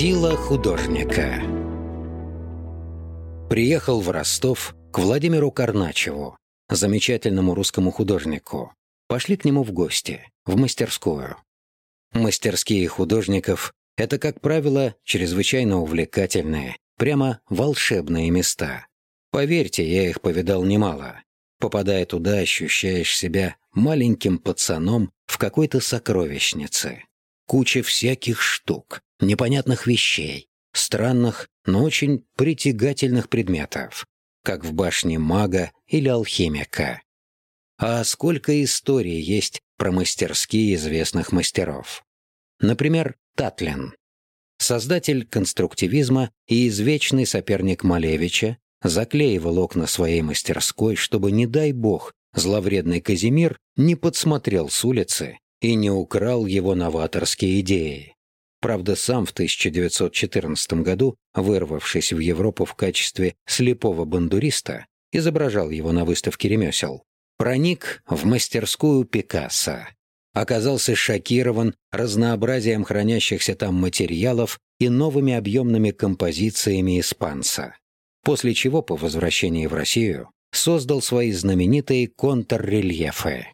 Сила художника Приехал в Ростов к Владимиру Карначеву, замечательному русскому художнику. Пошли к нему в гости, в мастерскую. Мастерские художников — это, как правило, чрезвычайно увлекательные, прямо волшебные места. Поверьте, я их повидал немало. Попадая туда, ощущаешь себя маленьким пацаном в какой-то сокровищнице. Куча всяких штук, непонятных вещей, странных, но очень притягательных предметов, как в башне мага или алхимика. А сколько историй есть про мастерские известных мастеров. Например, Татлин. Создатель конструктивизма и извечный соперник Малевича заклеивал окна своей мастерской, чтобы, не дай бог, зловредный Казимир не подсмотрел с улицы и не украл его новаторские идеи. Правда, сам в 1914 году, вырвавшись в Европу в качестве слепого бандуриста, изображал его на выставке ремесел, проник в мастерскую Пикассо. Оказался шокирован разнообразием хранящихся там материалов и новыми объемными композициями испанца. После чего, по возвращении в Россию, создал свои знаменитые контррельефы.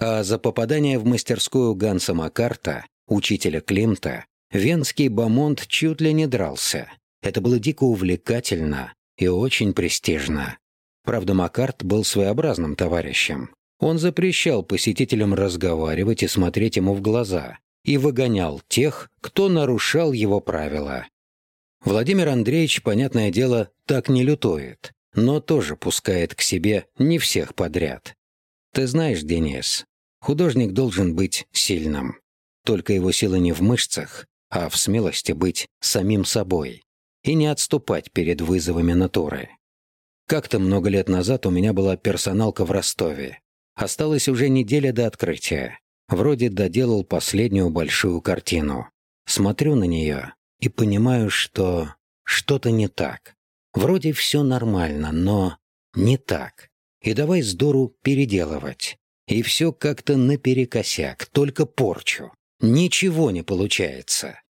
А за попадание в мастерскую Ганса Макарта, учителя Климта, Венский бомонд чуть ли не дрался. Это было дико увлекательно и очень престижно. Правда, Маккарт был своеобразным товарищем. Он запрещал посетителям разговаривать и смотреть ему в глаза и выгонял тех, кто нарушал его правила. Владимир Андреевич, понятное дело, так не лютует, но тоже пускает к себе не всех подряд. Ты знаешь, Денис, художник должен быть сильным. Только его сила не в мышцах, а в смелости быть самим собой и не отступать перед вызовами натуры. Как-то много лет назад у меня была персоналка в Ростове. Осталась уже неделя до открытия. Вроде доделал последнюю большую картину. Смотрю на нее и понимаю, что что-то не так. Вроде все нормально, но не так. И давай с дуру переделывать. И все как-то наперекосяк, только порчу. Ничего не получается.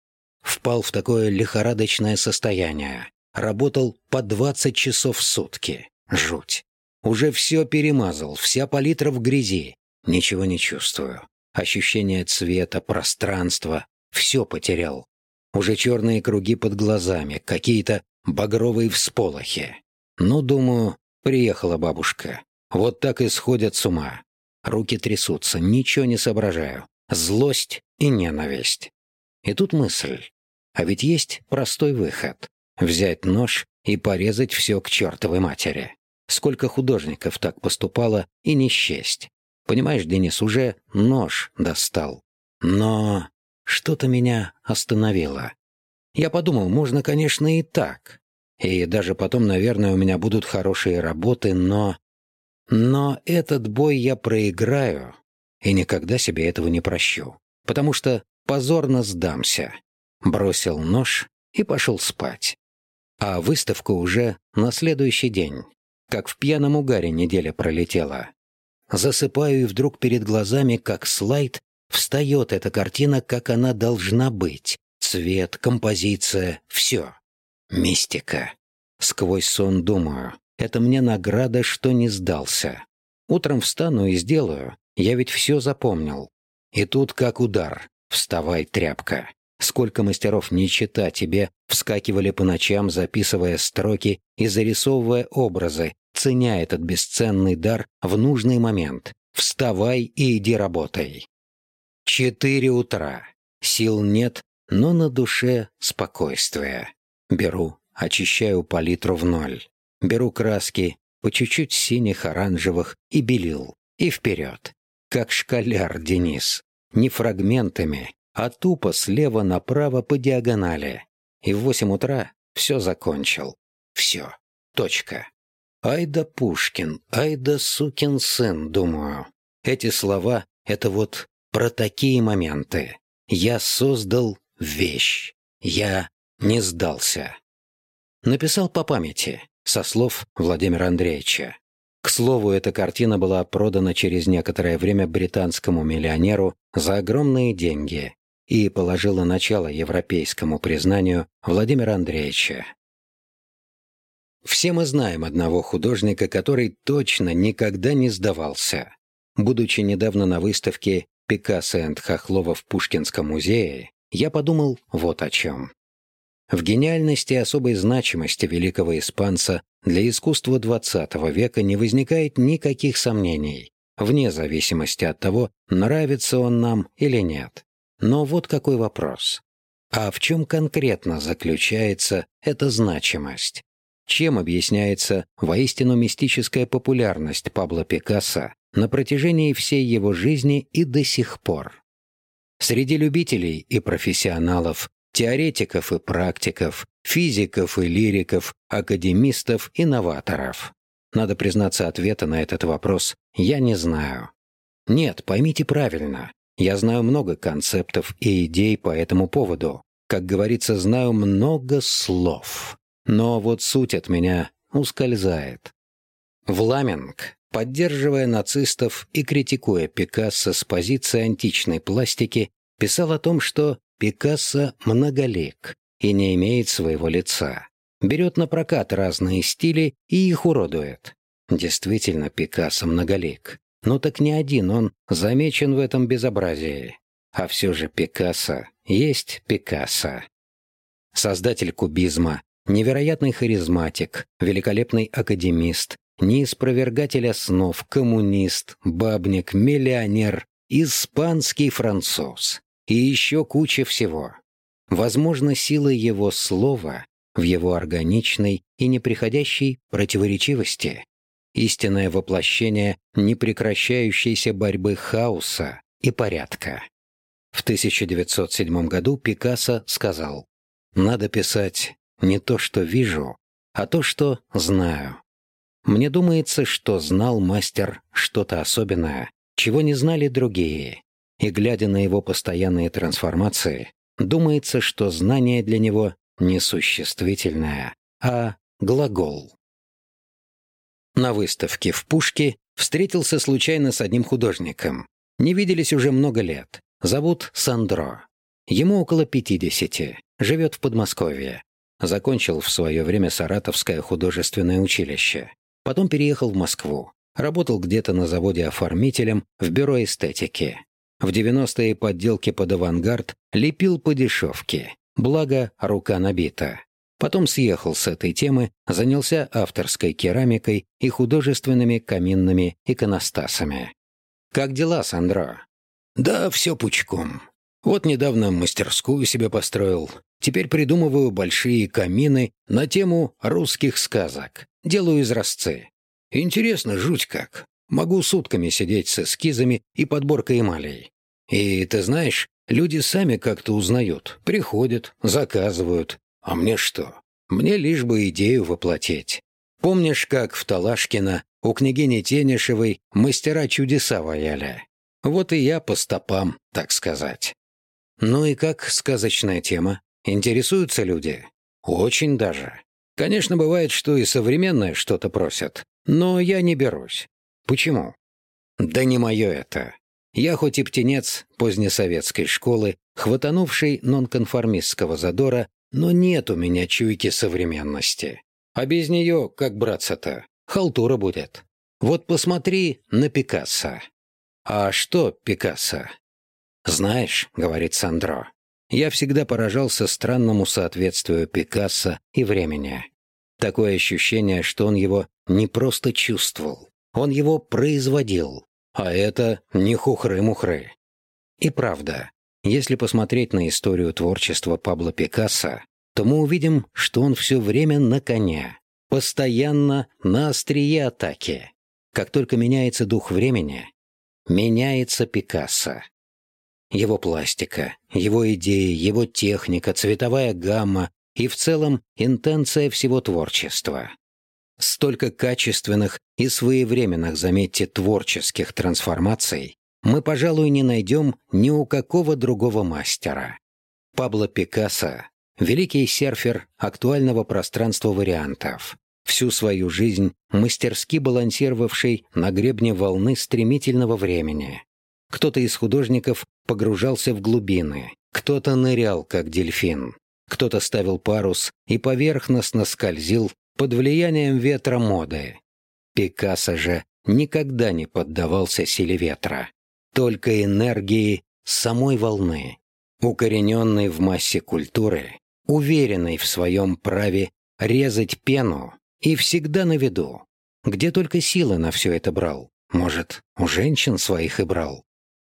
Впал в такое лихорадочное состояние. Работал по 20 часов в сутки. Жуть. Уже все перемазал, вся палитра в грязи. Ничего не чувствую. Ощущение цвета, пространства. Все потерял. Уже черные круги под глазами, какие-то багровые всполохи. Ну, думаю, приехала бабушка. Вот так и сходят с ума. Руки трясутся, ничего не соображаю. Злость и ненависть. И тут мысль. А ведь есть простой выход. Взять нож и порезать все к чертовой матери. Сколько художников так поступало и не счесть. Понимаешь, Денис, уже нож достал. Но что-то меня остановило. Я подумал, можно, конечно, и так. И даже потом, наверное, у меня будут хорошие работы, но... Но этот бой я проиграю и никогда себе этого не прощу потому что позорно сдамся. Бросил нож и пошел спать. А выставка уже на следующий день. Как в пьяном угаре неделя пролетела. Засыпаю и вдруг перед глазами, как слайд, встает эта картина, как она должна быть. Цвет, композиция, все. Мистика. Сквозь сон думаю, это мне награда, что не сдался. Утром встану и сделаю, я ведь все запомнил. И тут как удар. Вставай, тряпка. Сколько мастеров не чита тебе вскакивали по ночам, записывая строки и зарисовывая образы, ценя этот бесценный дар в нужный момент. Вставай и иди работай. Четыре утра. Сил нет, но на душе спокойствие. Беру, очищаю палитру в ноль. Беру краски, по чуть-чуть синих, оранжевых и белил. И вперед как школяр Денис. Не фрагментами, а тупо слева направо по диагонали. И в восемь утра все закончил. Все. Точка. Ай да Пушкин, ай да сукин сын, думаю. Эти слова — это вот про такие моменты. Я создал вещь. Я не сдался. Написал по памяти, со слов Владимира Андреевича. К слову, эта картина была продана через некоторое время британскому миллионеру за огромные деньги. и положила начало европейскому признанию Владимира Андреевича. Все мы знаем одного художника, который точно никогда не сдавался. Будучи недавно на выставке Пикассо и Хохлова в Пушкинском музее, я подумал вот о чем. В гениальности и особой значимости великого испанца для искусства XX века не возникает никаких сомнений, вне зависимости от того, нравится он нам или нет. Но вот какой вопрос. А в чем конкретно заключается эта значимость? Чем объясняется воистину мистическая популярность Пабло Пикассо на протяжении всей его жизни и до сих пор? Среди любителей и профессионалов, теоретиков и практиков, физиков и лириков, академистов и новаторов. Надо признаться, ответа на этот вопрос я не знаю. Нет, поймите правильно, я знаю много концептов и идей по этому поводу. Как говорится, знаю много слов. Но вот суть от меня ускользает. Вламинг, поддерживая нацистов и критикуя Пикассо с позиции античной пластики, писал о том, что Пикассо многолик и не имеет своего лица. Берет на прокат разные стили и их уродует. Действительно, Пикассо многолик. Но так не один он замечен в этом безобразии. А все же Пикассо есть Пикассо. Создатель кубизма, Невероятный харизматик, великолепный академист, неиспровергатель основ, коммунист, бабник, миллионер, испанский француз. И еще куча всего. Возможно, сила его слова в его органичной и неприходящей противоречивости. Истинное воплощение непрекращающейся борьбы хаоса и порядка. В 1907 году Пикассо сказал «Надо писать не то, что вижу, а то, что знаю. Мне думается, что знал мастер что-то особенное, чего не знали другие. И глядя на его постоянные трансформации, думается, что знание для него не существительное, а глагол. На выставке в Пушке встретился случайно с одним художником. Не виделись уже много лет. Зовут Сандро. Ему около 50, живет в Подмосковье. Закончил в свое время Саратовское художественное училище. Потом переехал в Москву. Работал где-то на заводе оформителем в бюро эстетики. В 90-е подделки под авангард лепил по дешевке. Благо, рука набита. Потом съехал с этой темы, занялся авторской керамикой и художественными каминными иконостасами. «Как дела, Сандро?» «Да, все пучком. Вот недавно мастерскую себе построил. Теперь придумываю большие камины на тему русских сказок. Делаю изразцы. Интересно, жуть как. Могу сутками сидеть с эскизами и подборкой эмалей. И ты знаешь, люди сами как-то узнают, приходят, заказывают. А мне что? Мне лишь бы идею воплотить. Помнишь, как в Талашкино у княгини Тенишевой мастера чудеса ваяли? Вот и я по стопам, так сказать. Ну и как сказочная тема? Интересуются люди? Очень даже. Конечно, бывает, что и современное что-то просят, но я не берусь. Почему? Да не мое это. Я хоть и птенец позднесоветской школы, хватанувший нонконформистского задора, но нет у меня чуйки современности. А без нее, как браться-то, халтура будет. Вот посмотри на Пикассо. А что Пикассо? «Знаешь», — говорит Сандро, я всегда поражался странному соответствию Пикассо и времени. Такое ощущение, что он его не просто чувствовал, он его производил, а это не хухры-мухры. И правда, если посмотреть на историю творчества Пабло Пикассо, то мы увидим, что он все время на коне, постоянно на острие атаки. Как только меняется дух времени, меняется Пикассо. Его пластика, его идеи, его техника, цветовая гамма и в целом интенция всего творчества. Столько качественных и своевременных, заметьте, творческих трансформаций мы, пожалуй, не найдем ни у какого другого мастера. Пабло Пикассо — великий серфер актуального пространства вариантов, всю свою жизнь мастерски балансировавший на гребне волны стремительного времени. Кто-то из художников погружался в глубины, Кто-то нырял, как дельфин, кто-то ставил парус и поверхностно скользил под влиянием ветра моды. Пикассо же никогда не поддавался силе ветра, только энергии самой волны, укорененной в массе культуры, уверенной в своем праве резать пену и всегда на виду. Где только силы на все это брал. Может, у женщин своих и брал.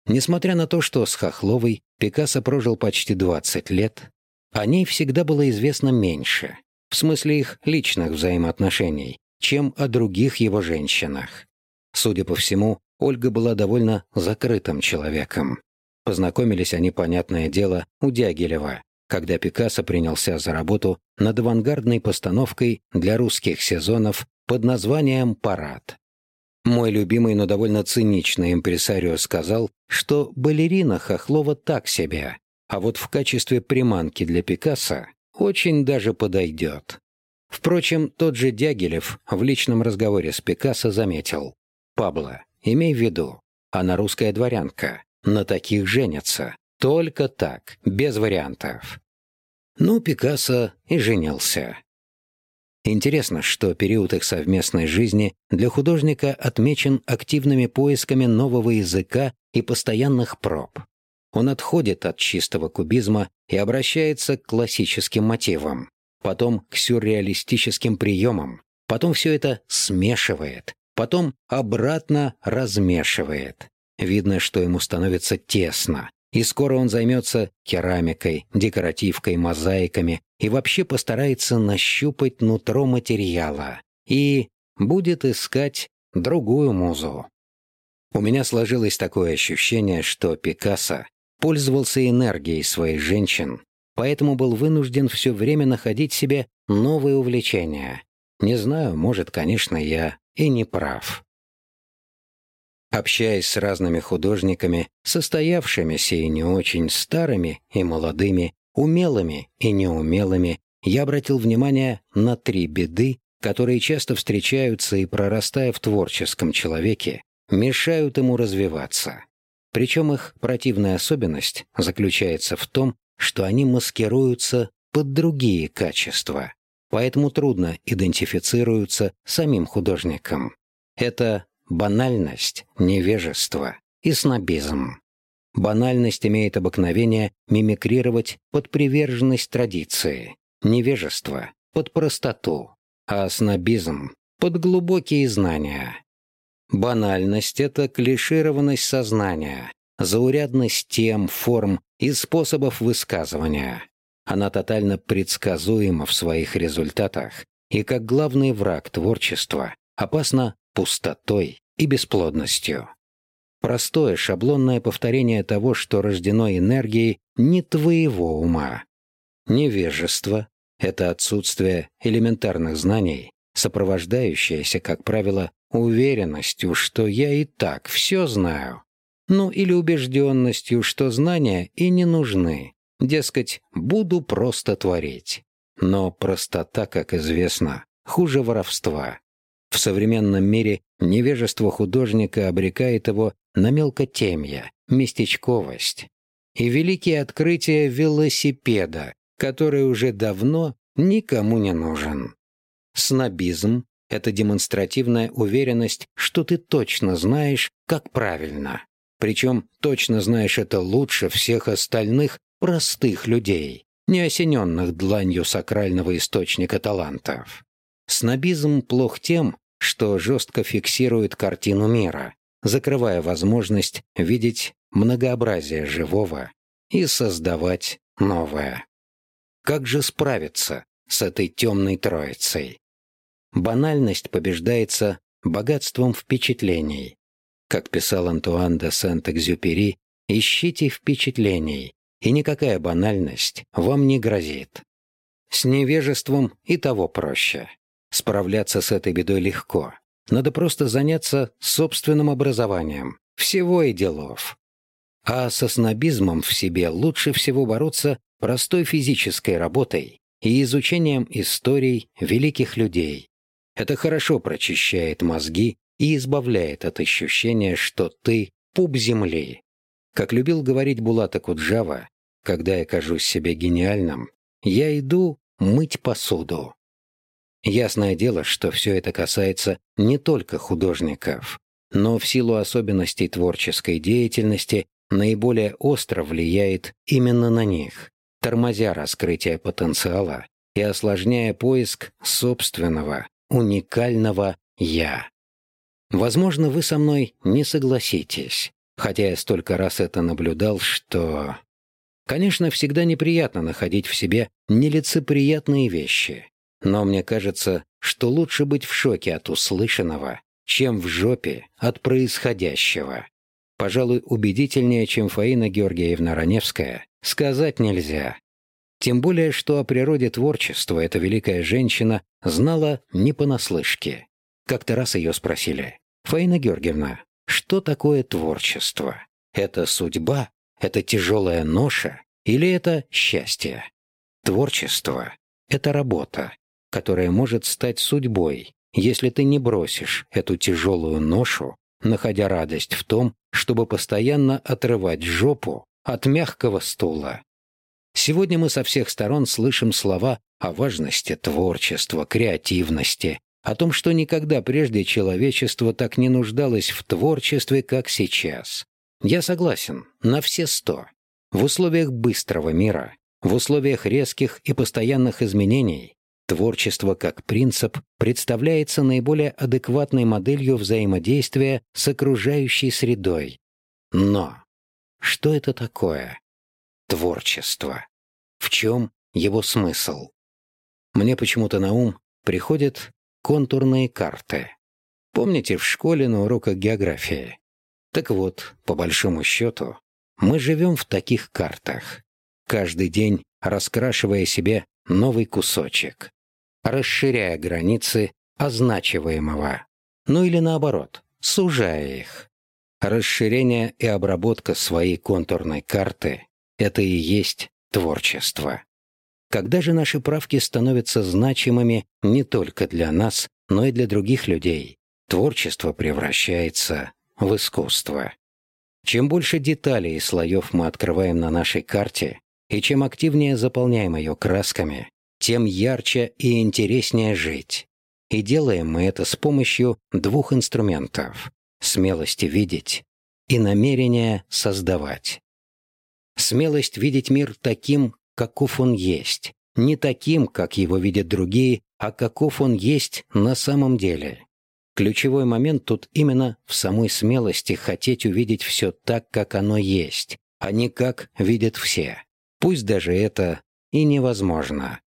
Несмотря на то, что с Хохловой Пикассо прожил почти 20 лет, о ней всегда было известно меньше, в смысле их личных взаимоотношений, чем о других его женщинах. Судя по всему, Ольга была довольно закрытым человеком. Познакомились они, понятное дело, у Дягилева, когда Пикассо принялся за работу над авангардной постановкой для русских сезонов под названием «Парад». Мой любимый, но довольно циничный импресарио сказал, что балерина Хохлова так себе, а вот в качестве приманки для Пикассо очень даже подойдет. Впрочем, тот же Дягилев в личном разговоре с Пикассо заметил. «Пабло, имей в виду, она русская дворянка, на таких женятся. Только так, без вариантов». Ну, Пикассо и женился. Интересно, что период их совместной жизни для художника отмечен активными поисками нового языка и постоянных проб. Он отходит от чистого кубизма и обращается к классическим мотивам, потом к сюрреалистическим приемам, потом все это смешивает, потом обратно размешивает. Видно, что ему становится тесно, и скоро он займется керамикой, декоративкой, мозаиками и вообще постарается нащупать нутро материала и будет искать другую музу. У меня сложилось такое ощущение, что Пикассо пользовался энергией своих женщин, поэтому был вынужден все время находить себе новые увлечения. Не знаю, может, конечно, я и не прав. Общаясь с разными художниками, состоявшимися и не очень старыми и молодыми, умелыми и неумелыми, я обратил внимание на три беды, которые часто встречаются и, прорастая в творческом человеке, мешают ему развиваться. Причем их противная особенность заключается в том, что они маскируются под другие качества, поэтому трудно идентифицируются самим художником. Это банальность, невежество и снобизм. Банальность имеет обыкновение мимикрировать под приверженность традиции, невежество — под простоту, а снобизм — под глубокие знания. Банальность — это клишированность сознания, заурядность тем, форм и способов высказывания. Она тотально предсказуема в своих результатах и, как главный враг творчества, опасна пустотой и бесплодностью. Простое шаблонное повторение того, что рождено энергией не твоего ума. Невежество — это отсутствие элементарных знаний, сопровождающееся, как правило, уверенностью, что я и так все знаю. Ну или убежденностью, что знания и не нужны. Дескать, буду просто творить. Но простота, как известно, хуже воровства. В современном мире невежество художника обрекает его на мелкотемье, местечковость и великие открытия велосипеда, который уже давно никому не нужен. Снобизм — это демонстративная уверенность, что ты точно знаешь, как правильно. Причем точно знаешь это лучше всех остальных простых людей, не осененных дланью сакрального источника талантов. Снобизм плох тем, что жестко фиксирует картину мира, закрывая возможность видеть многообразие живого и создавать новое. Как же справиться с этой темной троицей? Банальность побеждается богатством впечатлений. Как писал Антуан де Сент-Экзюпери, ищите впечатлений, и никакая банальность вам не грозит. С невежеством и того проще. Справляться с этой бедой легко. Надо просто заняться собственным образованием. Всего и делов. А со снобизмом в себе лучше всего бороться простой физической работой и изучением историй великих людей. Это хорошо прочищает мозги и избавляет от ощущения, что ты — пуп земли. Как любил говорить Булата Куджава, когда я кажусь себе гениальным, я иду мыть посуду. Ясное дело, что все это касается не только художников, но в силу особенностей творческой деятельности наиболее остро влияет именно на них, тормозя раскрытие потенциала и осложняя поиск собственного, уникального «я». Возможно, вы со мной не согласитесь, хотя я столько раз это наблюдал, что... Конечно, всегда неприятно находить в себе нелицеприятные вещи, но мне кажется, что лучше быть в шоке от услышанного, чем в жопе от происходящего. Пожалуй, убедительнее, чем Фаина Георгиевна Раневская, сказать нельзя. Тем более, что о природе творчества эта великая женщина знала не понаслышке. Как-то раз ее спросили, «Фаина Георгиевна, что такое творчество? Это судьба? Это тяжелая ноша? Или это счастье?» Творчество — это работа, которая может стать судьбой, если ты не бросишь эту тяжелую ношу, находя радость в том, чтобы постоянно отрывать жопу от мягкого стула. Сегодня мы со всех сторон слышим слова о важности творчества, креативности, о том, что никогда прежде человечество так не нуждалось в творчестве, как сейчас. Я согласен, на все сто. В условиях быстрого мира, в условиях резких и постоянных изменений, творчество как принцип представляется наиболее адекватной моделью взаимодействия с окружающей средой. Но что это такое? Творчество. В чем его смысл? Мне почему-то на ум приходит контурные карты. Помните в школе на уроках географии? Так вот, по большому счету, мы живем в таких картах, каждый день раскрашивая себе новый кусочек, расширяя границы означиваемого, ну или наоборот, сужая их. Расширение и обработка своей контурной карты — это и есть творчество. Когда же наши правки становятся значимыми не только для нас, но и для других людей, творчество превращается в искусство. Чем больше деталей и слоев мы открываем на нашей карте, и чем активнее заполняем ее красками, тем ярче и интереснее жить. И делаем мы это с помощью двух инструментов — смелости видеть и намерения создавать. Смелость видеть мир таким, каков он есть, не таким, как его видят другие, а каков он есть на самом деле. Ключевой момент тут именно в самой смелости хотеть увидеть все так, как оно есть, а не как видят все. Пусть даже это и невозможно.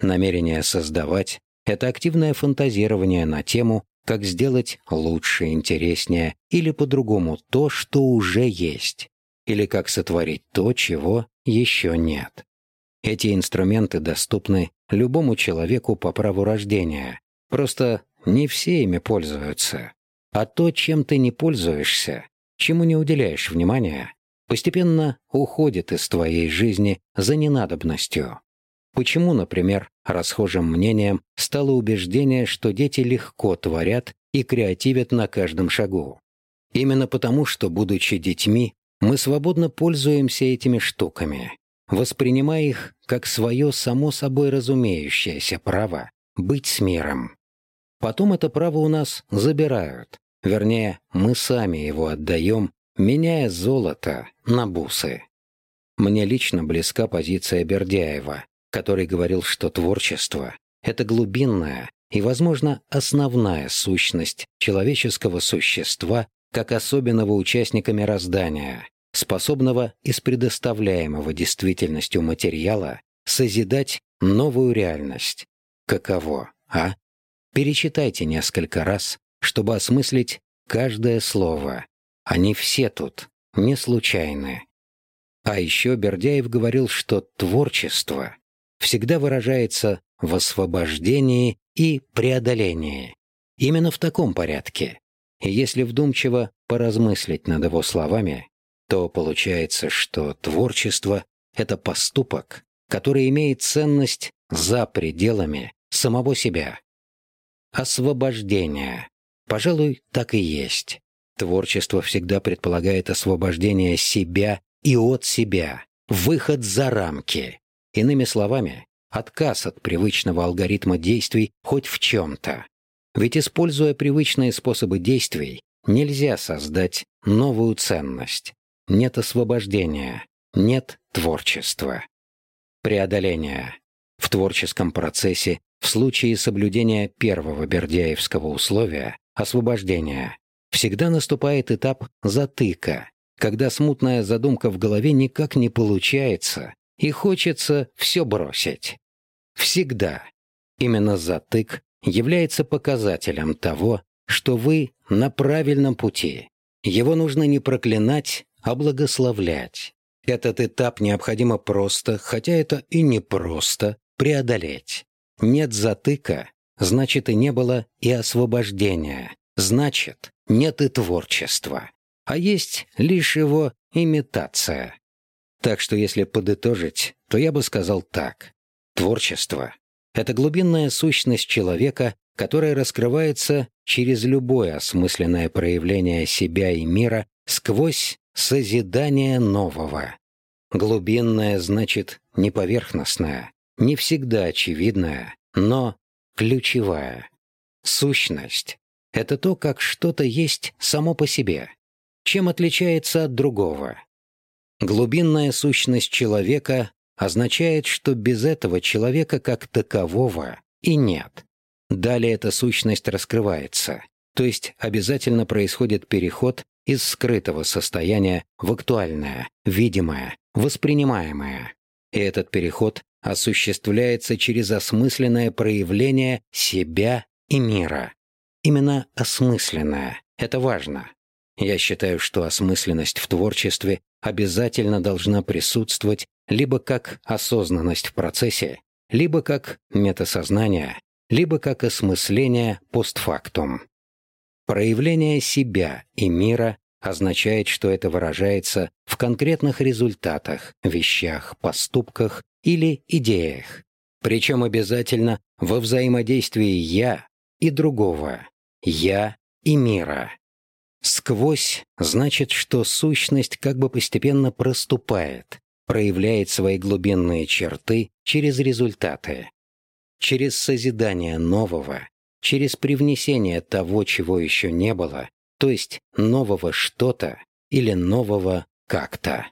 Намерение создавать — это активное фантазирование на тему, как сделать лучше, интереснее или по-другому то, что уже есть, или как сотворить то, чего еще нет. Эти инструменты доступны любому человеку по праву рождения. Просто не все ими пользуются. А то, чем ты не пользуешься, чему не уделяешь внимания, постепенно уходит из твоей жизни за ненадобностью. Почему, например, расхожим мнением стало убеждение, что дети легко творят и креативят на каждом шагу? Именно потому, что, будучи детьми, мы свободно пользуемся этими штуками, воспринимая их как свое само собой разумеющееся право быть с миром. Потом это право у нас забирают, вернее, мы сами его отдаем, меняя золото на бусы. Мне лично близка позиция Бердяева, который говорил, что творчество — это глубинная и, возможно, основная сущность человеческого существа как особенного участника мироздания, способного из предоставляемого действительностью материала созидать новую реальность. Каково, а? Перечитайте несколько раз, чтобы осмыслить каждое слово. Они все тут, не случайны. А еще Бердяев говорил, что творчество всегда выражается в освобождении и преодолении. Именно в таком порядке. И если вдумчиво поразмыслить над его словами, то получается, что творчество — это поступок, который имеет ценность за пределами самого себя. Освобождение. Пожалуй, так и есть. Творчество всегда предполагает освобождение себя и от себя, выход за рамки. Иными словами, отказ от привычного алгоритма действий хоть в чем-то. Ведь используя привычные способы действий, нельзя создать новую ценность. Нет освобождения, нет творчества. Преодоление. В творческом процессе, в случае соблюдения первого бердяевского условия, освобождения, всегда наступает этап затыка, когда смутная задумка в голове никак не получается и хочется все бросить. Всегда. Именно затык является показателем того, что вы на правильном пути. Его нужно не проклинать, а благословлять. Этот этап необходимо просто, хотя это и не просто, преодолеть. Нет затыка, значит и не было и освобождения, значит нет и творчества, а есть лишь его имитация. Так что если подытожить, то я бы сказал так. Творчество — это глубинная сущность человека, которая раскрывается через любое осмысленное проявление себя и мира сквозь созидание нового. Глубинное значит не поверхностное, не всегда очевидное, но ключевая. Сущность — это то, как что-то есть само по себе. Чем отличается от другого? Глубинная сущность человека означает, что без этого человека как такового и нет. Далее эта сущность раскрывается, то есть обязательно происходит переход из скрытого состояния в актуальное, видимое, воспринимаемое. И этот переход осуществляется через осмысленное проявление себя и мира. Именно осмысленное. Это важно. Я считаю, что осмысленность в творчестве обязательно должна присутствовать либо как осознанность в процессе, либо как метасознание, либо как осмысление постфактум. Проявление себя и мира означает, что это выражается в конкретных результатах, вещах, поступках или идеях. Причем обязательно во взаимодействии «я» и другого, «я» и мира. Сквозь значит, что сущность как бы постепенно проступает, проявляет свои глубинные черты через результаты. Через созидание нового, через привнесение того, чего еще не было, то есть нового что-то или нового как-то.